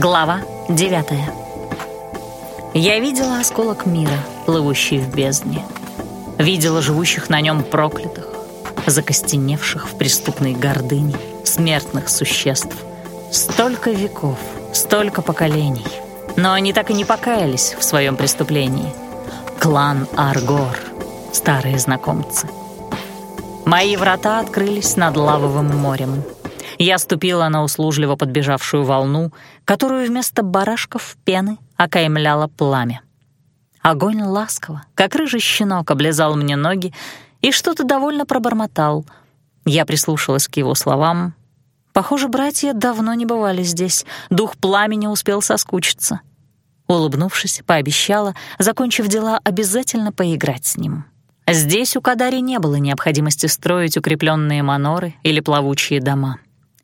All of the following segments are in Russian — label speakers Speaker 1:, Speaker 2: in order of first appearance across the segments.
Speaker 1: Глава 9 Я видела осколок мира, плывущий в бездне. Видела живущих на нем проклятых, закостеневших в преступной гордыне, смертных существ. Столько веков, столько поколений. Но они так и не покаялись в своем преступлении. Клан Аргор, старые знакомцы. Мои врата открылись над лавовым морем — я ступила на услужливо подбежавшую волну, которую вместо барашков пены окаймляло пламя. Огонь ласково, как рыжий щенок, облизал мне ноги и что-то довольно пробормотал. Я прислушалась к его словам. Похоже, братья давно не бывали здесь, дух пламени успел соскучиться. Улыбнувшись, пообещала, закончив дела, обязательно поиграть с ним. Здесь у Кадари не было необходимости строить укрепленные маноры или плавучие дома.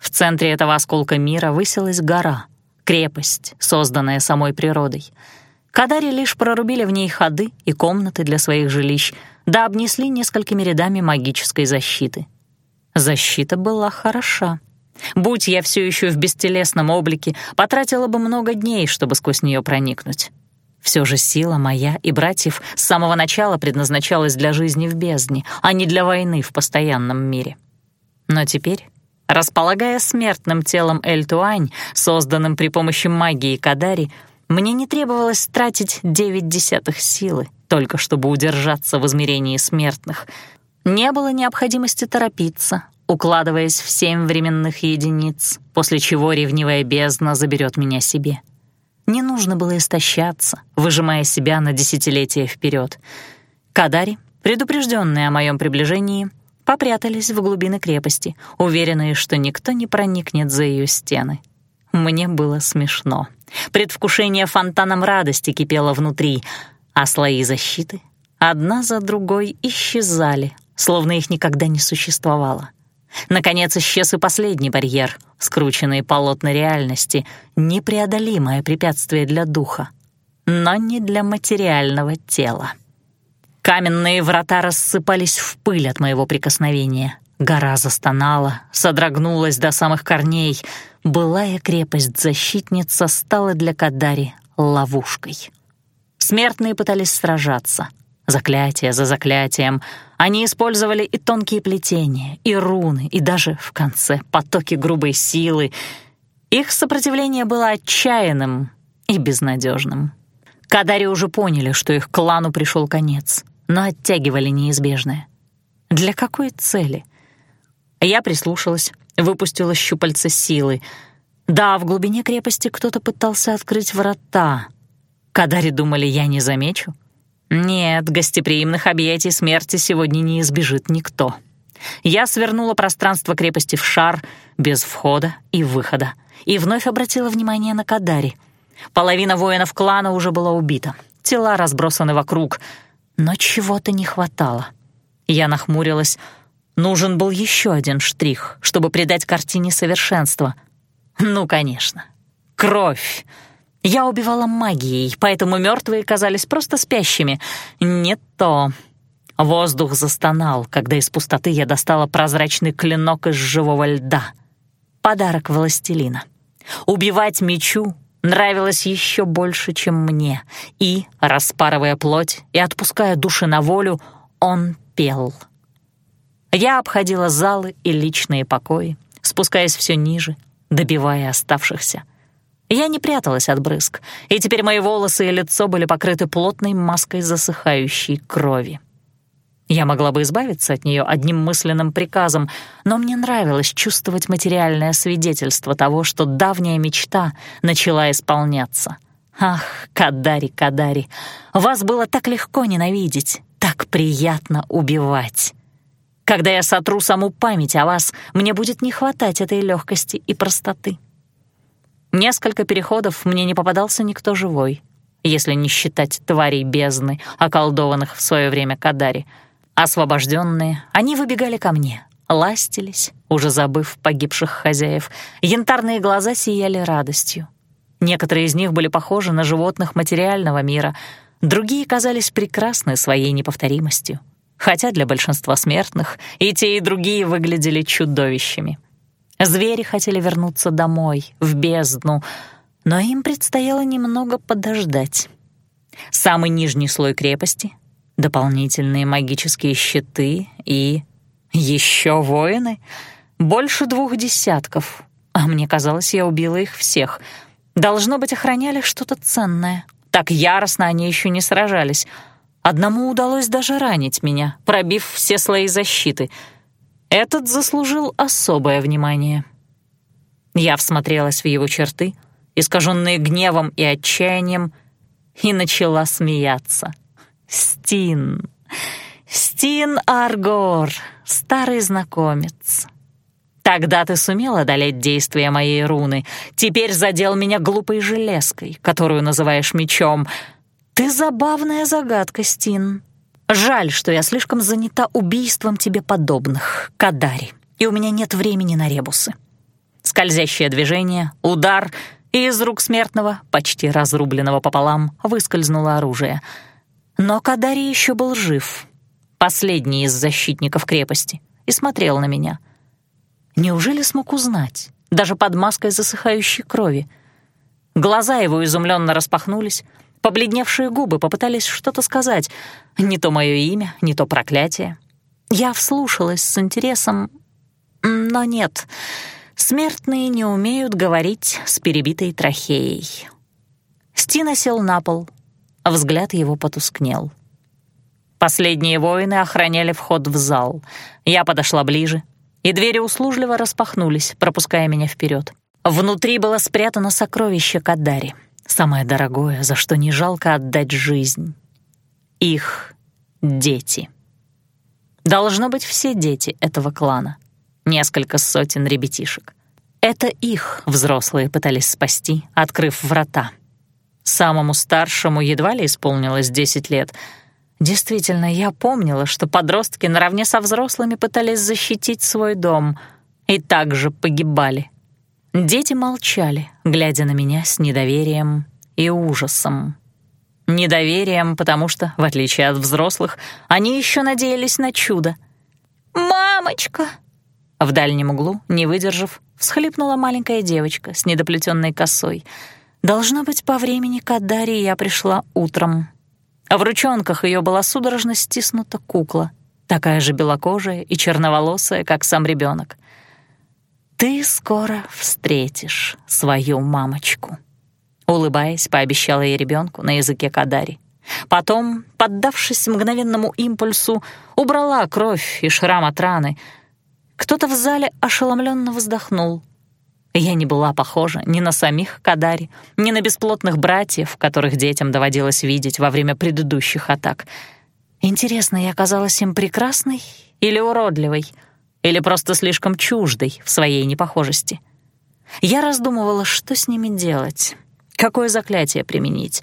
Speaker 1: В центре этого осколка мира высилась гора, крепость, созданная самой природой. Кадари лишь прорубили в ней ходы и комнаты для своих жилищ, да обнесли несколькими рядами магической защиты. Защита была хороша. Будь я все еще в бестелесном облике, потратила бы много дней, чтобы сквозь нее проникнуть. Все же сила моя и братьев с самого начала предназначалась для жизни в бездне, а не для войны в постоянном мире. Но теперь Располагая смертным телом Эль-Туань, созданным при помощи магии Кадари, мне не требовалось тратить девять десятых силы, только чтобы удержаться в измерении смертных. Не было необходимости торопиться, укладываясь в семь временных единиц, после чего ревнивая бездна заберет меня себе. Не нужно было истощаться, выжимая себя на десятилетия вперед. Кадари, предупрежденный о моем приближении, попрятались в глубины крепости, уверенные, что никто не проникнет за ее стены. Мне было смешно. Предвкушение фонтаном радости кипело внутри, а слои защиты одна за другой исчезали, словно их никогда не существовало. Наконец исчез и последний барьер, скрученные полотна реальности, непреодолимое препятствие для духа, но не для материального тела. Каменные врата рассыпались в пыль от моего прикосновения. Гора застонала, содрогнулась до самых корней. Былая крепость-защитница стала для Кадари ловушкой. Смертные пытались сражаться. Заклятие за заклятием. Они использовали и тонкие плетения, и руны, и даже, в конце, потоки грубой силы. Их сопротивление было отчаянным и безнадежным. Кадари уже поняли, что их клану пришел конец но оттягивали неизбежное. Для какой цели? Я прислушалась, выпустила щупальца силы. Да, в глубине крепости кто-то пытался открыть врата. Кадари думали, я не замечу. Нет, гостеприимных объятий смерти сегодня не избежит никто. Я свернула пространство крепости в шар, без входа и выхода, и вновь обратила внимание на Кадари. Половина воинов клана уже была убита, тела разбросаны вокруг — но чего-то не хватало. Я нахмурилась. Нужен был еще один штрих, чтобы придать картине совершенства. Ну, конечно. Кровь. Я убивала магией, поэтому мертвые казались просто спящими. Не то. Воздух застонал, когда из пустоты я достала прозрачный клинок из живого льда. Подарок властелина. Убивать мечу нравилось еще больше, чем мне, и, распарывая плоть и отпуская души на волю, он пел. Я обходила залы и личные покои, спускаясь все ниже, добивая оставшихся. Я не пряталась от брызг, и теперь мои волосы и лицо были покрыты плотной маской засыхающей крови. Я могла бы избавиться от нее одним мысленным приказом, но мне нравилось чувствовать материальное свидетельство того, что давняя мечта начала исполняться. Ах, Кадари, Кадари, вас было так легко ненавидеть, так приятно убивать. Когда я сотру саму память о вас, мне будет не хватать этой легкости и простоты. Несколько переходов мне не попадался никто живой, если не считать тварей бездны, околдованных в свое время Кадари — Освобожденные, они выбегали ко мне, ластились, уже забыв погибших хозяев. Янтарные глаза сияли радостью. Некоторые из них были похожи на животных материального мира, другие казались прекрасны своей неповторимостью. Хотя для большинства смертных и те, и другие выглядели чудовищами. Звери хотели вернуться домой, в бездну, Но им предстояло немного подождать. Самый нижний слой крепости, дополнительные магические щиты и... еще воины? Больше двух десятков. А мне казалось, я убила их всех. Должно быть, охраняли что-то ценное. Так яростно они еще не сражались. Одному удалось даже ранить меня, пробив все слои защиты. Этот заслужил особое внимание. Я всмотрелась в его черты, искаженные гневом и отчаянием, и начала смеяться. «Стин! Стин Аргор, старый знакомец!» Тогда ты сумел одолеть действие моей руны. Теперь задел меня глупой железкой, которую называешь мечом. Ты забавная загадка, Стин. Жаль, что я слишком занята убийством тебе подобных, Кадари, и у меня нет времени на ребусы. Скользящее движение, удар, и из рук смертного, почти разрубленного пополам, выскользнуло оружие. Но Кадари еще был жив, последний из защитников крепости, и смотрел на меня — Неужели смог узнать, даже под маской засыхающей крови? Глаза его изумленно распахнулись, побледневшие губы попытались что-то сказать. Не то мое имя, не то проклятие. Я вслушалась с интересом, но нет, смертные не умеют говорить с перебитой трахеей. Стина сел на пол, а взгляд его потускнел. Последние воины охраняли вход в зал. Я подошла ближе, и двери услужливо распахнулись, пропуская меня вперед. Внутри было спрятано сокровище Кадари, самое дорогое, за что не жалко отдать жизнь. Их дети. Должно быть все дети этого клана, несколько сотен ребятишек. Это их взрослые пытались спасти, открыв врата. Самому старшему едва ли исполнилось 10 лет — Действительно, я помнила, что подростки наравне со взрослыми пытались защитить свой дом и также погибали. Дети молчали, глядя на меня с недоверием и ужасом. Недоверием, потому что, в отличие от взрослых, они еще надеялись на чудо. «Мамочка!» В дальнем углу, не выдержав, всхлипнула маленькая девочка с недоплетенной косой. Должно быть, по времени к Адаре я пришла утром, а в ручонках ее была судорожно стиснута кукла, такая же белокожая и черноволосая, как сам ребенок. «Ты скоро встретишь свою мамочку», — улыбаясь, пообещала ей ребенку на языке Кадари. Потом, поддавшись мгновенному импульсу, убрала кровь и шрам от раны. Кто-то в зале ошеломленно вздохнул — я не была похожа ни на самих Кадари, ни на бесплотных братьев, которых детям доводилось видеть во время предыдущих атак. Интересно, я казалась им прекрасной или уродливой, или просто слишком чуждой в своей непохожести. Я раздумывала, что с ними делать, какое заклятие применить.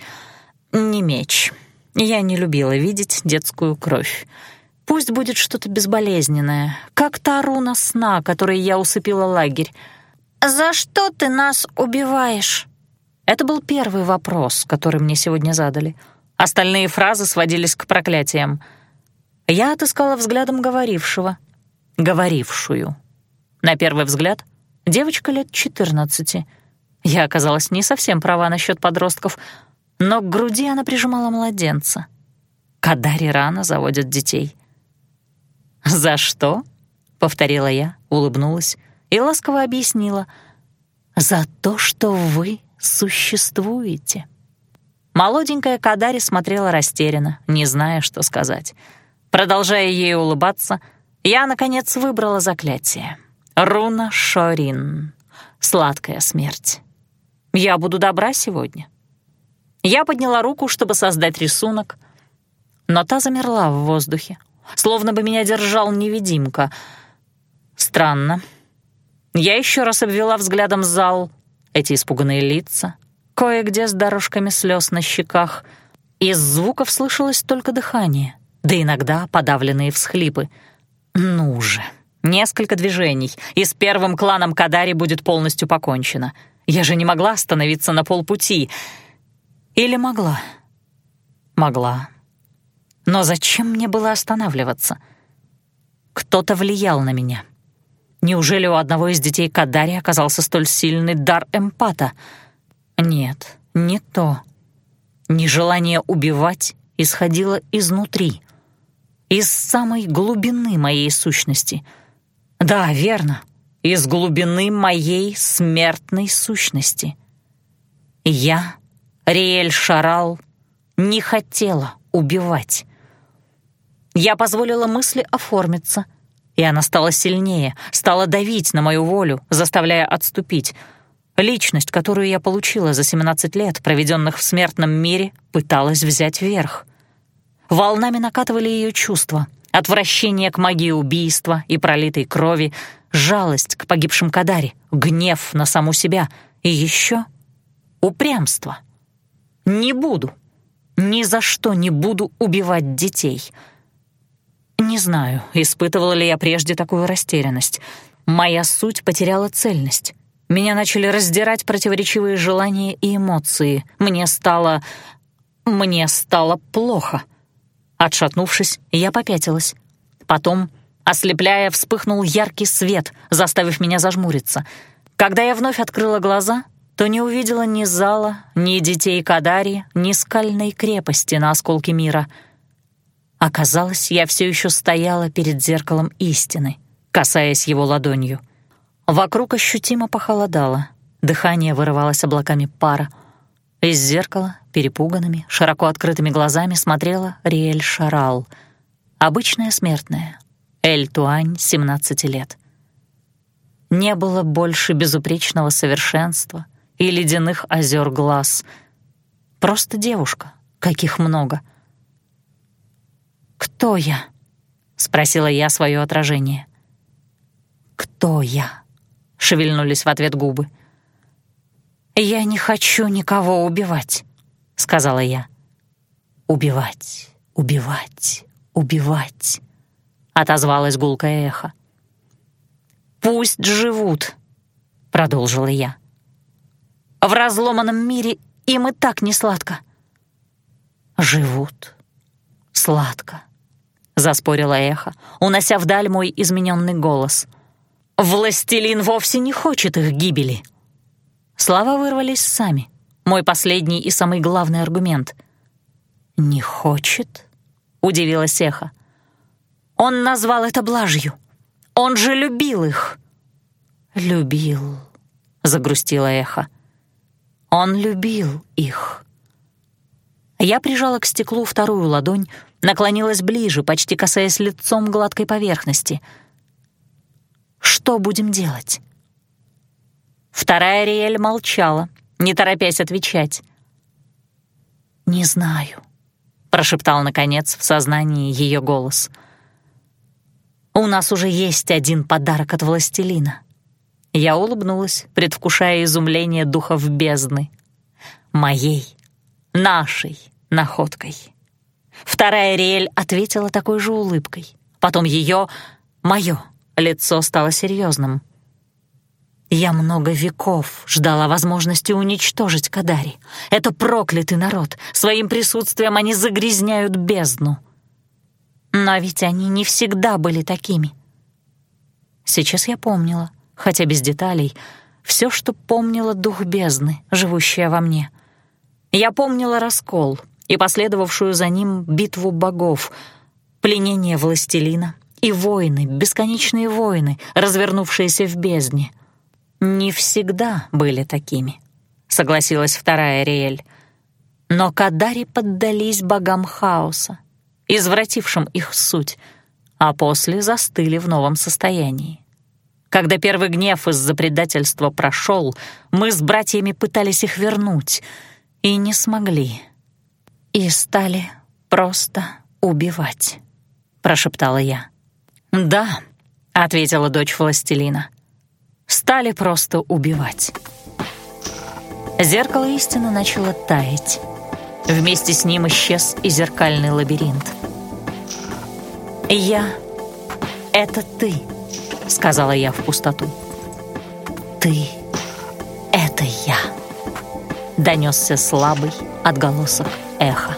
Speaker 1: Не меч. Я не любила видеть детскую кровь. Пусть будет что-то безболезненное, как та руна сна, которой я усыпила лагерь, «За что ты нас убиваешь?» Это был первый вопрос, который мне сегодня задали. Остальные фразы сводились к проклятиям. Я отыскала взглядом говорившего. Говорившую. На первый взгляд, девочка лет 14. Я оказалась не совсем права насчет подростков, но к груди она прижимала младенца. Кадари рано заводят детей. «За что?» — повторила я, улыбнулась и ласково объяснила «За то, что вы существуете». Молоденькая Кадари смотрела растерянно, не зная, что сказать. Продолжая ей улыбаться, я, наконец, выбрала заклятие. Руна Шорин. Сладкая смерть. Я буду добра сегодня. Я подняла руку, чтобы создать рисунок, но та замерла в воздухе, словно бы меня держал невидимка. Странно. Я еще раз обвела взглядом зал, эти испуганные лица, кое-где с дорожками слез на щеках. Из звуков слышалось только дыхание, да иногда подавленные всхлипы. Ну же, несколько движений, и с первым кланом Кадари будет полностью покончено. Я же не могла остановиться на полпути. Или могла? Могла. Но зачем мне было останавливаться? Кто-то влиял на меня. Неужели у одного из детей Кадари оказался столь сильный дар эмпата? Нет, не то. Нежелание убивать исходило изнутри, из самой глубины моей сущности. Да, верно, из глубины моей смертной сущности. Я, Риэль Шарал, не хотела убивать. Я позволила мысли оформиться, и она стала сильнее, стала давить на мою волю, заставляя отступить. Личность, которую я получила за 17 лет, проведенных в смертном мире, пыталась взять верх. Волнами накатывали ее чувства, отвращение к магии убийства и пролитой крови, жалость к погибшим Кадаре, гнев на саму себя и еще упрямство. Не буду, ни за что не буду убивать детей — не знаю, испытывала ли я прежде такую растерянность. Моя суть потеряла цельность. Меня начали раздирать противоречивые желания и эмоции. Мне стало... мне стало плохо. Отшатнувшись, я попятилась. Потом, ослепляя, вспыхнул яркий свет, заставив меня зажмуриться. Когда я вновь открыла глаза, то не увидела ни зала, ни детей Кадари, ни скальной крепости на осколке мира — Оказалось, я все еще стояла перед зеркалом истины, касаясь его ладонью. Вокруг ощутимо похолодало, дыхание вырывалось облаками пара. Из зеркала, перепуганными, широко открытыми глазами смотрела Риэль Шарал, обычная смертная, Эль Туань, 17 лет. Не было больше безупречного совершенства и ледяных озер глаз. Просто девушка, каких много — «Кто я?» — спросила я свое отражение. «Кто я?» — шевельнулись в ответ губы. «Я не хочу никого убивать», — сказала я. «Убивать, убивать, убивать», — отозвалось гулкое эхо. «Пусть живут», — продолжила я. «В разломанном мире им и так не сладко». «Живут сладко», заспорила эхо, унося вдаль мой измененный голос. «Властелин вовсе не хочет их гибели!» Слова вырвались сами. Мой последний и самый главный аргумент. «Не хочет?» — удивилась эхо. «Он назвал это блажью. Он же любил их!» «Любил», — загрустила эхо. «Он любил их». Я прижала к стеклу вторую ладонь, наклонилась ближе, почти касаясь лицом гладкой поверхности. «Что будем делать?» Вторая Риэль молчала, не торопясь отвечать. «Не знаю», — прошептал, наконец, в сознании ее голос. «У нас уже есть один подарок от властелина». Я улыбнулась, предвкушая изумление духов бездны. «Моей, нашей находкой». Вторая Риэль ответила такой же улыбкой. Потом ее, мое, лицо стало серьезным. Я много веков ждала возможности уничтожить Кадари. Это проклятый народ. Своим присутствием они загрязняют бездну. Но ведь они не всегда были такими. Сейчас я помнила, хотя без деталей, все, что помнила дух бездны, живущая во мне. Я помнила раскол — и последовавшую за ним битву богов, пленение властелина и войны, бесконечные войны, развернувшиеся в бездне. «Не всегда были такими», — согласилась вторая Риэль. Но Кадари поддались богам хаоса, извратившим их суть, а после застыли в новом состоянии. Когда первый гнев из-за предательства прошел, мы с братьями пытались их вернуть и не смогли и стали просто убивать», — прошептала я. «Да», — ответила дочь властелина, — «стали просто убивать». Зеркало истины начало таять. Вместе с ним исчез и зеркальный лабиринт. «Я — это ты», — сказала я в пустоту. «Ты — это я», — донесся слабый отголосок эхо.